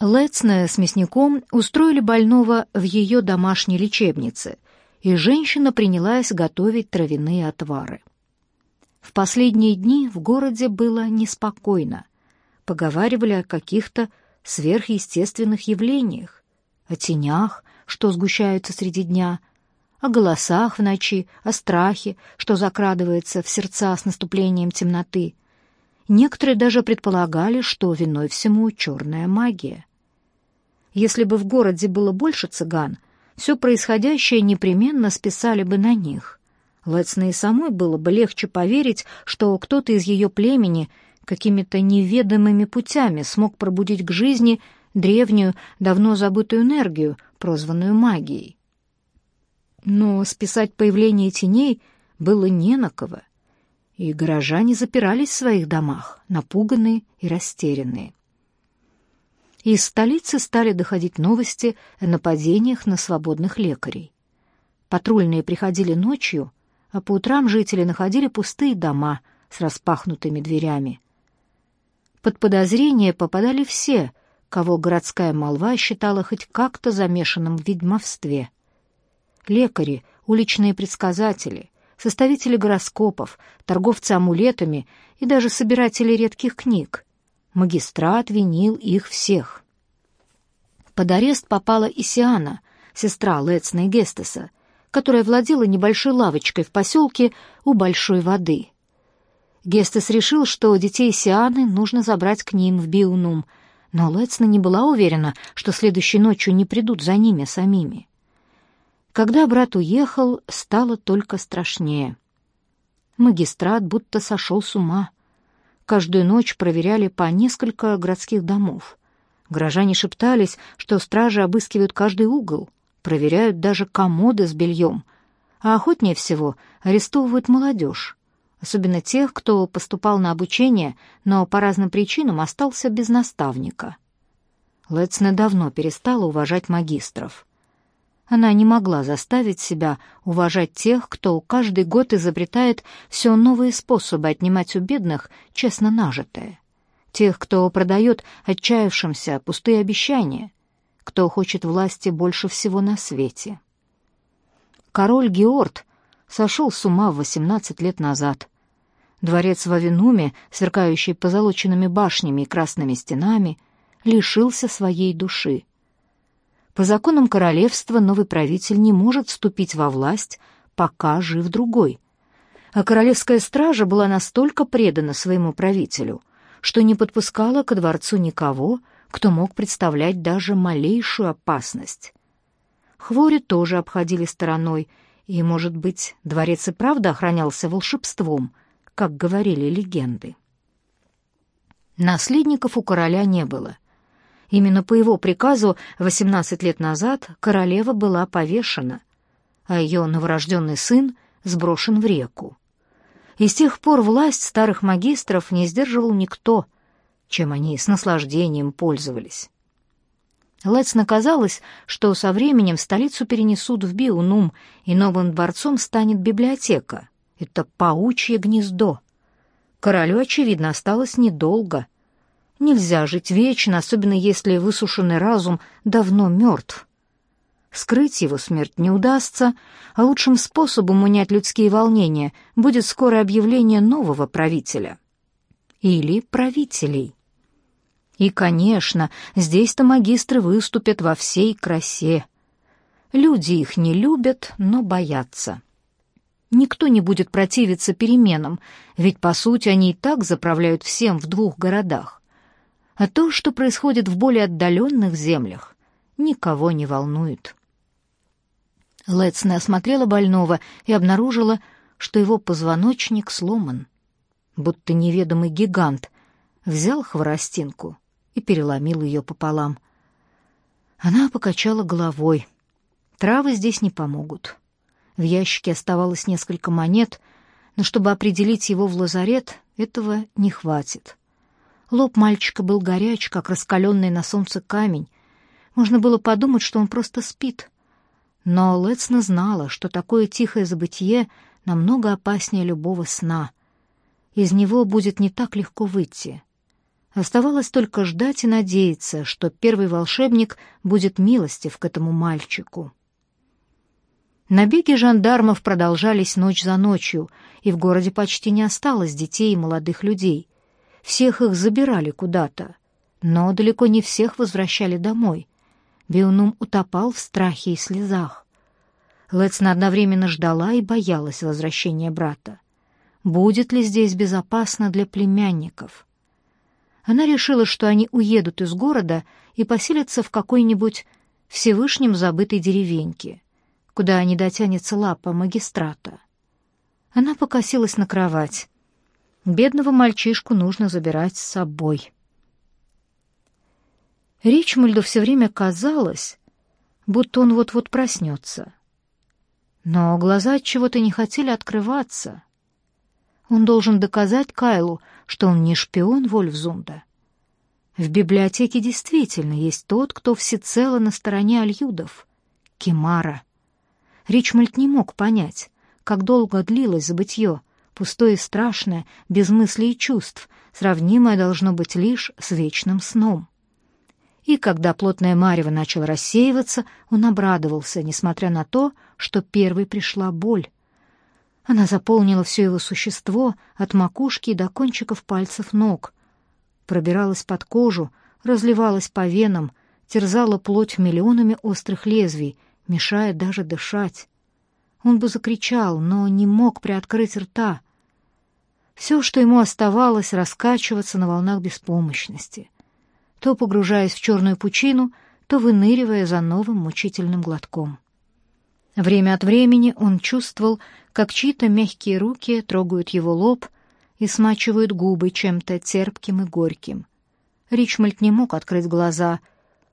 Лецна с мясником устроили больного в ее домашней лечебнице, и женщина принялась готовить травяные отвары. В последние дни в городе было неспокойно. Поговаривали о каких-то сверхъестественных явлениях, о тенях, что сгущаются среди дня, о голосах в ночи, о страхе, что закрадывается в сердца с наступлением темноты. Некоторые даже предполагали, что виной всему черная магия. Если бы в городе было больше цыган, все происходящее непременно списали бы на них. Лецне и самой было бы легче поверить, что кто-то из ее племени какими-то неведомыми путями смог пробудить к жизни древнюю, давно забытую энергию, прозванную магией. Но списать появление теней было не на кого, и горожане запирались в своих домах, напуганные и растерянные. Из столицы стали доходить новости о нападениях на свободных лекарей. Патрульные приходили ночью, а по утрам жители находили пустые дома с распахнутыми дверями. Под подозрение попадали все, кого городская молва считала хоть как-то замешанным в ведьмовстве. Лекари, уличные предсказатели, составители гороскопов, торговцы амулетами и даже собиратели редких книг. Магистрат винил их всех. Под арест попала Исиана, сестра Лецна и Гестеса, которая владела небольшой лавочкой в поселке у Большой воды. Гестес решил, что детей Сианы нужно забрать к ним в Биунум, но Лецна не была уверена, что следующей ночью не придут за ними самими. Когда брат уехал, стало только страшнее. Магистрат будто сошел с ума. Каждую ночь проверяли по несколько городских домов. Горожане шептались, что стражи обыскивают каждый угол — проверяют даже комоды с бельем, а охотнее всего арестовывают молодежь, особенно тех, кто поступал на обучение, но по разным причинам остался без наставника. Лецне давно перестала уважать магистров. Она не могла заставить себя уважать тех, кто каждый год изобретает все новые способы отнимать у бедных честно нажитое. Тех, кто продает отчаявшимся пустые обещания, кто хочет власти больше всего на свете. Король Георд сошел с ума в 18 лет назад. Дворец в Авинуме, сверкающий позолоченными башнями и красными стенами, лишился своей души. По законам королевства новый правитель не может вступить во власть, пока жив другой. А королевская стража была настолько предана своему правителю, что не подпускала ко дворцу никого, кто мог представлять даже малейшую опасность. Хвори тоже обходили стороной, и, может быть, дворец и правда охранялся волшебством, как говорили легенды. Наследников у короля не было. Именно по его приказу 18 лет назад королева была повешена, а ее новорожденный сын сброшен в реку. И с тех пор власть старых магистров не сдерживал никто, чем они с наслаждением пользовались. Лецна казалось, что со временем столицу перенесут в Биунум, и новым дворцом станет библиотека. Это паучье гнездо. Королю, очевидно, осталось недолго. Нельзя жить вечно, особенно если высушенный разум давно мертв. Скрыть его смерть не удастся, а лучшим способом унять людские волнения будет скорое объявление нового правителя. Или правителей. И, конечно, здесь-то магистры выступят во всей красе. Люди их не любят, но боятся. Никто не будет противиться переменам, ведь, по сути, они и так заправляют всем в двух городах. А то, что происходит в более отдаленных землях, никого не волнует. Лецна осмотрела больного и обнаружила, что его позвоночник сломан. Будто неведомый гигант взял хворостинку и переломил ее пополам. Она покачала головой. Травы здесь не помогут. В ящике оставалось несколько монет, но чтобы определить его в лазарет, этого не хватит. Лоб мальчика был горяч, как раскаленный на солнце камень. Можно было подумать, что он просто спит. Но Лецна знала, что такое тихое забытье намного опаснее любого сна. Из него будет не так легко выйти. Оставалось только ждать и надеяться, что первый волшебник будет милостив к этому мальчику. Набеги жандармов продолжались ночь за ночью, и в городе почти не осталось детей и молодых людей. Всех их забирали куда-то, но далеко не всех возвращали домой. Беунум утопал в страхе и слезах. Лецна одновременно ждала и боялась возвращения брата. Будет ли здесь безопасно для племянников? Она решила, что они уедут из города и поселятся в какой-нибудь Всевышнем забытой деревеньке, куда не дотянется лапа магистрата. Она покосилась на кровать. Бедного мальчишку нужно забирать с собой. Ричмольду все время казалось, будто он вот-вот проснется. Но глаза от чего-то не хотели открываться. Он должен доказать Кайлу, что он не шпион Вольфзунда. В библиотеке действительно есть тот, кто всецело на стороне альюдов — Кимара. Ричмольд не мог понять, как долго длилось забытье, пустое и страшное, без мыслей и чувств, сравнимое должно быть лишь с вечным сном. И когда плотная марево начала рассеиваться, он обрадовался, несмотря на то, что первой пришла боль. Она заполнила все его существо от макушки до кончиков пальцев ног, пробиралась под кожу, разливалась по венам, терзала плоть миллионами острых лезвий, мешая даже дышать. Он бы закричал, но не мог приоткрыть рта. Все, что ему оставалось, раскачиваться на волнах беспомощности, то погружаясь в черную пучину, то выныривая за новым мучительным глотком. Время от времени он чувствовал, как чьи-то мягкие руки трогают его лоб и смачивают губы чем-то терпким и горьким. Ричмольд не мог открыть глаза,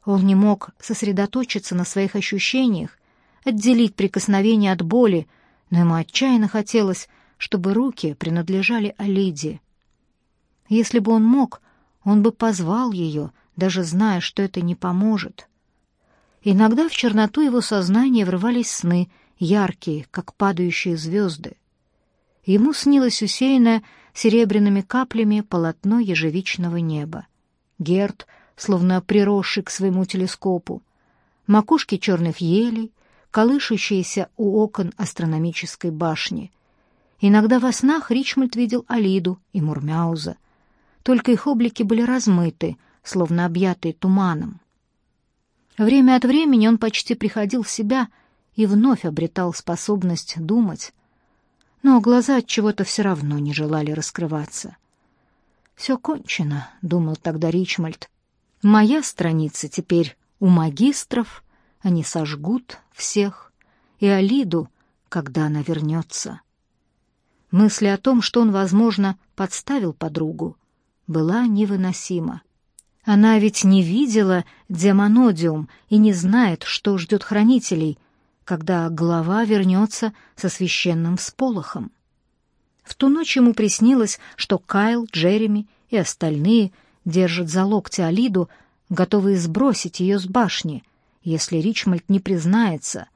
он не мог сосредоточиться на своих ощущениях, отделить прикосновение от боли, но ему отчаянно хотелось, чтобы руки принадлежали Алиде. Если бы он мог, он бы позвал ее, даже зная, что это не поможет. Иногда в черноту его сознания врывались сны, яркие, как падающие звезды. Ему снилось усеянное серебряными каплями полотно ежевичного неба. Герд, словно приросший к своему телескопу, макушки черных елей, колышущиеся у окон астрономической башни. Иногда во снах Ричмольд видел Алиду и Мурмяуза. Только их облики были размыты, словно объятые туманом. Время от времени он почти приходил в себя и вновь обретал способность думать, но глаза от чего-то все равно не желали раскрываться. «Все кончено», — думал тогда Ричмольд. «Моя страница теперь у магистров, они сожгут всех, и Алиду, когда она вернется». Мысль о том, что он, возможно, подставил подругу, была невыносима. Она ведь не видела демонодиум и не знает, что ждет хранителей, когда глава вернется со священным сполохом. В ту ночь ему приснилось, что Кайл, Джереми и остальные держат за локти Алиду, готовые сбросить ее с башни, если Ричмольд не признается,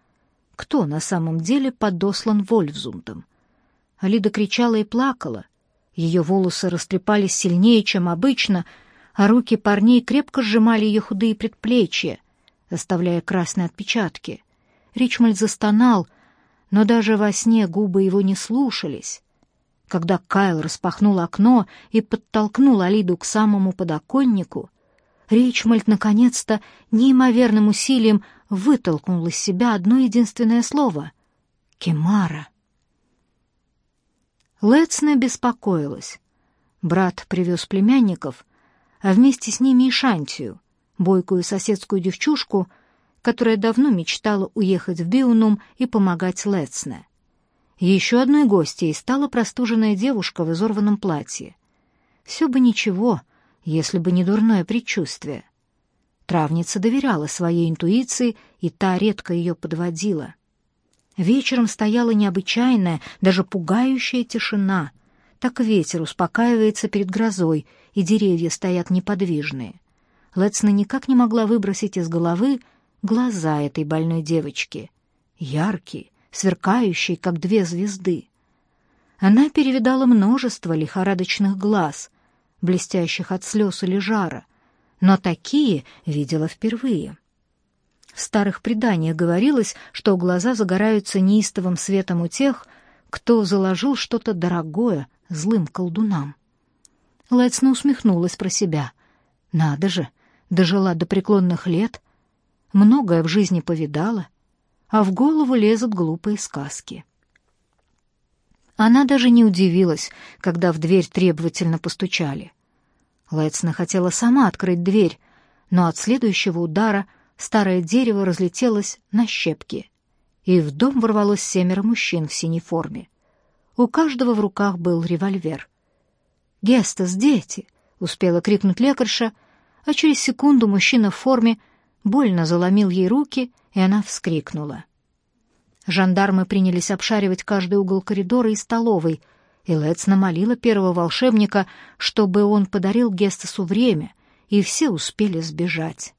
кто на самом деле подослан Вольфзундом. Алида кричала и плакала. Ее волосы растрепались сильнее, чем обычно — а руки парней крепко сжимали ее худые предплечья, оставляя красные отпечатки. Ричмольд застонал, но даже во сне губы его не слушались. Когда Кайл распахнул окно и подтолкнул Алиду к самому подоконнику, Ричмольд наконец-то неимоверным усилием вытолкнул из себя одно единственное слово — «Кемара». Лецна беспокоилась. Брат привез племянников — а вместе с ними и Шантию, бойкую соседскую девчушку, которая давно мечтала уехать в Биунум и помогать Лецне. Еще одной гостьей стала простуженная девушка в изорванном платье. Все бы ничего, если бы не дурное предчувствие. Травница доверяла своей интуиции, и та редко ее подводила. Вечером стояла необычайная, даже пугающая тишина. Так ветер успокаивается перед грозой, и деревья стоят неподвижные. Лецна никак не могла выбросить из головы глаза этой больной девочки. Яркие, сверкающие, как две звезды. Она перевидала множество лихорадочных глаз, блестящих от слез или жара, но такие видела впервые. В старых преданиях говорилось, что глаза загораются неистовым светом у тех, кто заложил что-то дорогое злым колдунам. Лэцна усмехнулась про себя. Надо же, дожила до преклонных лет, многое в жизни повидала, а в голову лезут глупые сказки. Она даже не удивилась, когда в дверь требовательно постучали. Лэцна хотела сама открыть дверь, но от следующего удара старое дерево разлетелось на щепки, и в дом ворвалось семеро мужчин в синей форме. У каждого в руках был револьвер. «Гестас, дети!» — успела крикнуть лекарша, а через секунду мужчина в форме больно заломил ей руки, и она вскрикнула. Жандармы принялись обшаривать каждый угол коридора и столовой, и Лец намолила первого волшебника, чтобы он подарил Гестасу время, и все успели сбежать.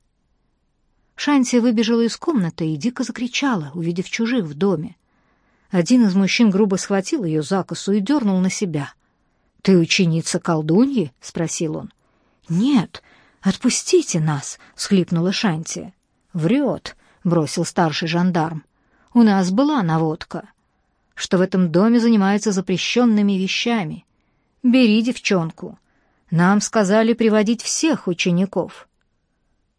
Шанти выбежала из комнаты и дико закричала, увидев чужих в доме. Один из мужчин грубо схватил ее за косу и дернул на себя. «Ты ученица колдуньи?» — спросил он. «Нет, отпустите нас!» — схлипнула Шанти. «Врет!» — бросил старший жандарм. «У нас была наводка, что в этом доме занимаются запрещенными вещами. Бери девчонку. Нам сказали приводить всех учеников».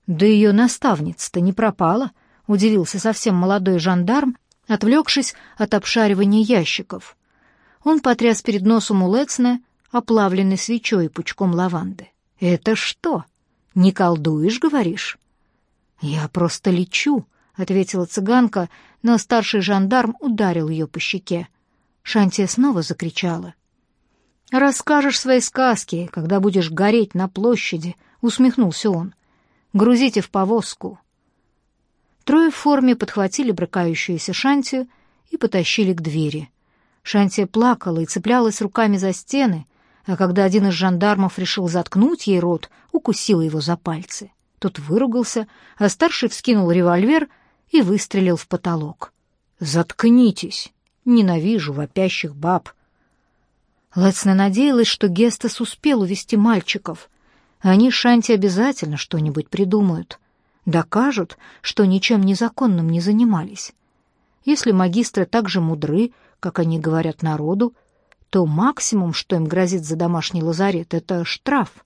«Да ее наставница-то не пропала», — удивился совсем молодой жандарм, отвлекшись от обшаривания ящиков. Он потряс перед носом у Лецна оплавленной свечой и пучком лаванды. «Это что? Не колдуешь, говоришь?» «Я просто лечу», — ответила цыганка, но старший жандарм ударил ее по щеке. Шантия снова закричала. «Расскажешь свои сказки, когда будешь гореть на площади», — усмехнулся он. Грузите в повозку». Трое в форме подхватили брыкающуюся Шантию и потащили к двери. Шантия плакала и цеплялась руками за стены, а когда один из жандармов решил заткнуть ей рот, укусил его за пальцы. Тот выругался, а старший вскинул револьвер и выстрелил в потолок. «Заткнитесь! Ненавижу вопящих баб!» Лэцна надеялась, что Гестас успел увести мальчиков, они Шанти обязательно что-нибудь придумают. Докажут, что ничем незаконным не занимались. Если магистры так же мудры, как они говорят народу, то максимум, что им грозит за домашний лазарет, это штраф,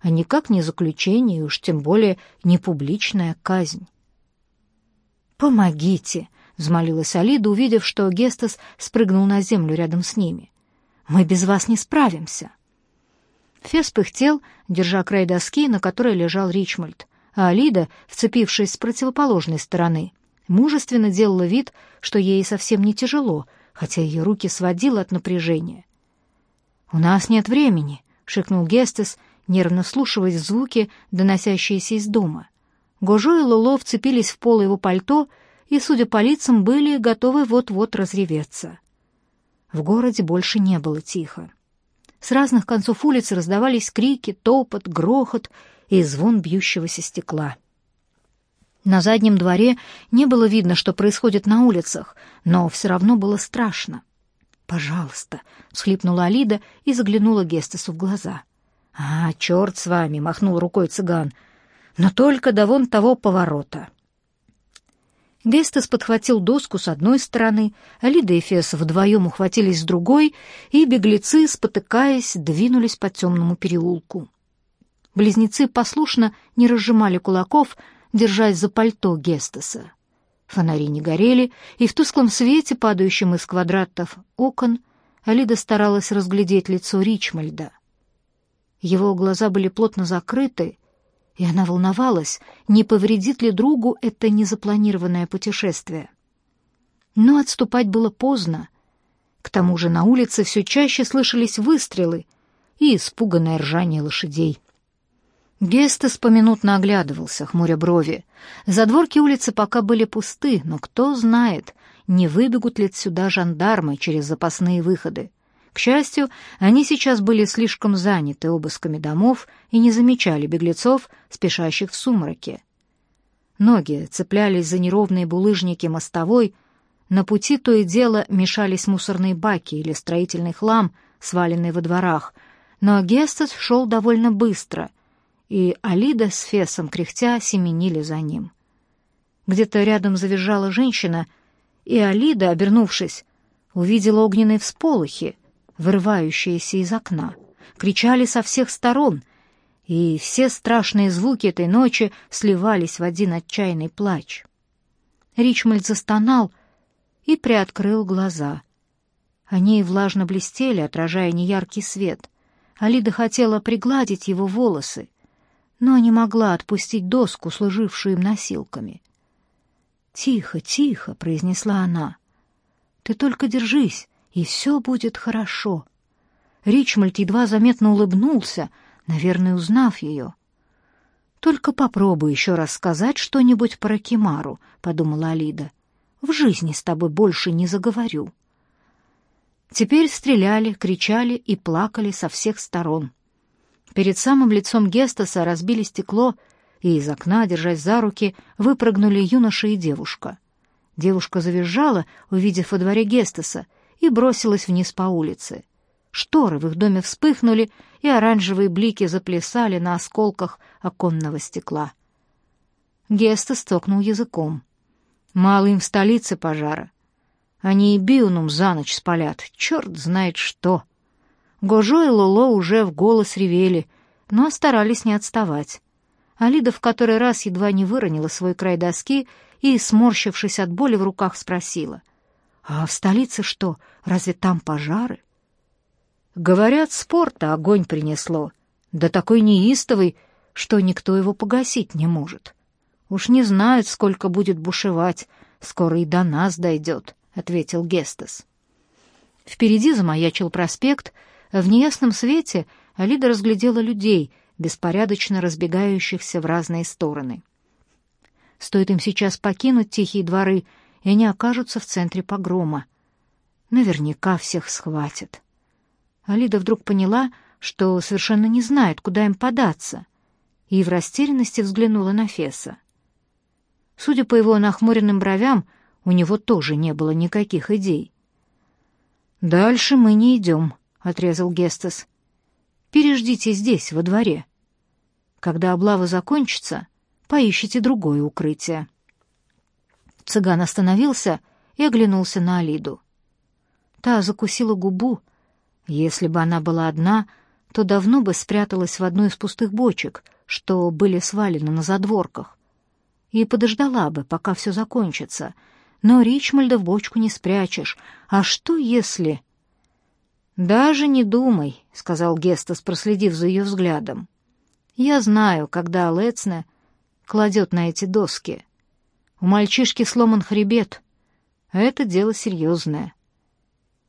а никак не заключение, уж тем более не публичная казнь. «Помогите!» — взмолилась Алида, увидев, что Гестас спрыгнул на землю рядом с ними. «Мы без вас не справимся!» Фес пыхтел, держа край доски, на которой лежал Ричмольд, а Алида, вцепившись с противоположной стороны, мужественно делала вид, что ей совсем не тяжело, хотя ее руки сводило от напряжения. «У нас нет времени», — шикнул Гестес, нервно вслушиваясь в звуки, доносящиеся из дома. Гожо и Лоло вцепились в пол его пальто и, судя по лицам, были готовы вот-вот разреветься. В городе больше не было тихо. С разных концов улицы раздавались крики, топот, грохот и звон бьющегося стекла. На заднем дворе не было видно, что происходит на улицах, но все равно было страшно. «Пожалуйста», — всхлипнула Алида и заглянула Гестесу в глаза. «А, черт с вами!» — махнул рукой цыган. «Но только до вон того поворота». Гестес подхватил доску с одной стороны, а Лида и Фес вдвоем ухватились с другой, и беглецы, спотыкаясь, двинулись по темному переулку. Близнецы послушно не разжимали кулаков, держась за пальто Гестеса. Фонари не горели, и в тусклом свете, падающем из квадратов окон, Алида старалась разглядеть лицо Ричмальда. Его глаза были плотно закрыты, и она волновалась, не повредит ли другу это незапланированное путешествие. Но отступать было поздно. К тому же на улице все чаще слышались выстрелы и испуганное ржание лошадей. Гестес поминутно оглядывался, хмуря брови. Задворки улицы пока были пусты, но кто знает, не выбегут ли сюда жандармы через запасные выходы. К счастью, они сейчас были слишком заняты обысками домов и не замечали беглецов, спешащих в сумраке. Ноги цеплялись за неровные булыжники мостовой, на пути то и дело мешались мусорные баки или строительный хлам, сваленный во дворах, но Гестес шел довольно быстро, и Алида с Фесом кряхтя семенили за ним. Где-то рядом завизжала женщина, и Алида, обернувшись, увидела огненные всполохи, вырывающиеся из окна. Кричали со всех сторон, и все страшные звуки этой ночи сливались в один отчаянный плач. Ричмольд застонал и приоткрыл глаза. Они влажно блестели, отражая неяркий свет. Алида хотела пригладить его волосы, но не могла отпустить доску, служившую им носилками. «Тихо, тихо», — произнесла она. «Ты только держись, и все будет хорошо». Ричмольд едва заметно улыбнулся, наверное, узнав ее. «Только попробуй еще раз сказать что-нибудь про Кимару», — подумала Алида. «В жизни с тобой больше не заговорю». Теперь стреляли, кричали и плакали со всех сторон. Перед самым лицом Гестаса разбили стекло, и из окна, держась за руки, выпрыгнули юноша и девушка. Девушка завизжала, увидев во дворе Гестаса, и бросилась вниз по улице. Шторы в их доме вспыхнули, и оранжевые блики заплясали на осколках оконного стекла. Гестас цокнул языком. Мало им в столице пожара. Они и Биунум за ночь спалят, черт знает что. Гожо и Лоло уже в голос ревели, но старались не отставать. Алида в который раз едва не выронила свой край доски и, сморщившись от боли в руках, спросила. «А в столице что, разве там пожары?» «Говорят, спорта огонь принесло, да такой неистовый, что никто его погасить не может. Уж не знают, сколько будет бушевать, скоро и до нас дойдет» ответил Гестес. Впереди замаячил проспект, а в неясном свете Алида разглядела людей, беспорядочно разбегающихся в разные стороны. Стоит им сейчас покинуть тихие дворы, и они окажутся в центре погрома. Наверняка всех схватят. Алида вдруг поняла, что совершенно не знает, куда им податься, и в растерянности взглянула на Феса. Судя по его нахмуренным бровям, у него тоже не было никаких идей. «Дальше мы не идем», — отрезал Гестес. «Переждите здесь, во дворе. Когда облава закончится, поищите другое укрытие». Цыган остановился и оглянулся на Алиду. Та закусила губу. Если бы она была одна, то давно бы спряталась в одной из пустых бочек, что были свалены на задворках, и подождала бы, пока все закончится — но Ричмольда в бочку не спрячешь. А что если...» «Даже не думай», — сказал Гестас, проследив за ее взглядом. «Я знаю, когда Лецне кладет на эти доски. У мальчишки сломан хребет. Это дело серьезное».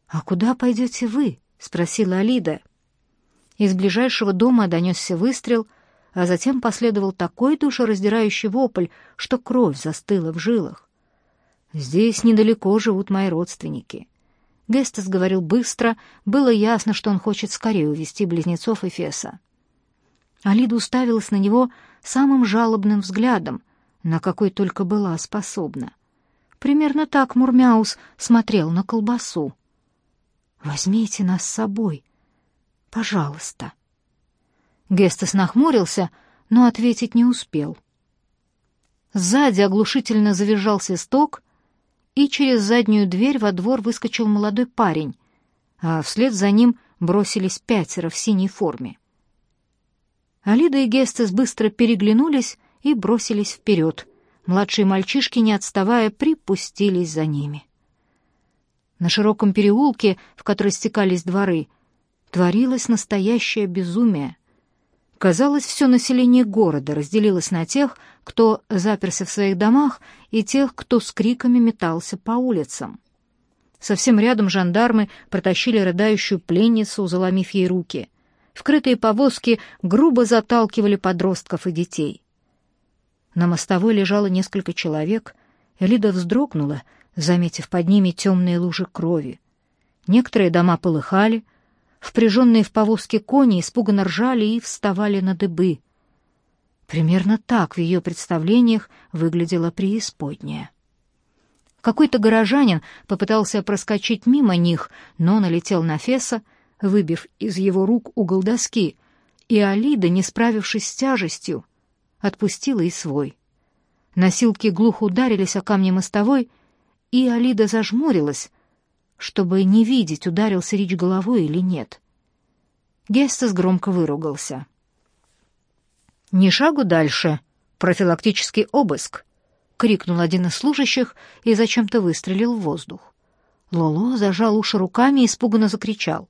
«А куда пойдете вы?» — спросила Алида. Из ближайшего дома донесся выстрел, а затем последовал такой душераздирающий вопль, что кровь застыла в жилах. Здесь недалеко живут мои родственники. Гестес говорил быстро, было ясно, что он хочет скорее увести близнецов Эфеса. Алида уставилась на него самым жалобным взглядом, на какой только была способна. Примерно так Мурмяус смотрел на колбасу. «Возьмите нас с собой, пожалуйста». Гестес нахмурился, но ответить не успел. Сзади оглушительно завизжал свисток, и через заднюю дверь во двор выскочил молодой парень, а вслед за ним бросились пятеро в синей форме. Алида и Гестес быстро переглянулись и бросились вперед. Младшие мальчишки, не отставая, припустились за ними. На широком переулке, в который стекались дворы, творилось настоящее безумие. Казалось, все население города разделилось на тех, кто заперся в своих домах, и тех, кто с криками метался по улицам. Совсем рядом жандармы протащили рыдающую пленницу, заломив ей руки. Вкрытые повозки грубо заталкивали подростков и детей. На мостовой лежало несколько человек, и Лида вздрогнула, заметив под ними темные лужи крови. Некоторые дома полыхали — Впряженные в повозке кони испуганно ржали и вставали на дыбы. Примерно так в ее представлениях выглядела преисподняя. Какой-то горожанин попытался проскочить мимо них, но налетел на Феса, выбив из его рук угол доски, и Алида, не справившись с тяжестью, отпустила и свой. Носилки глухо ударились о камни мостовой, и Алида зажмурилась, чтобы не видеть, ударился Рич головой или нет. Гестас громко выругался. «Ни шагу дальше. Профилактический обыск!» — крикнул один из служащих и зачем-то выстрелил в воздух. Лоло зажал уши руками и испуганно закричал.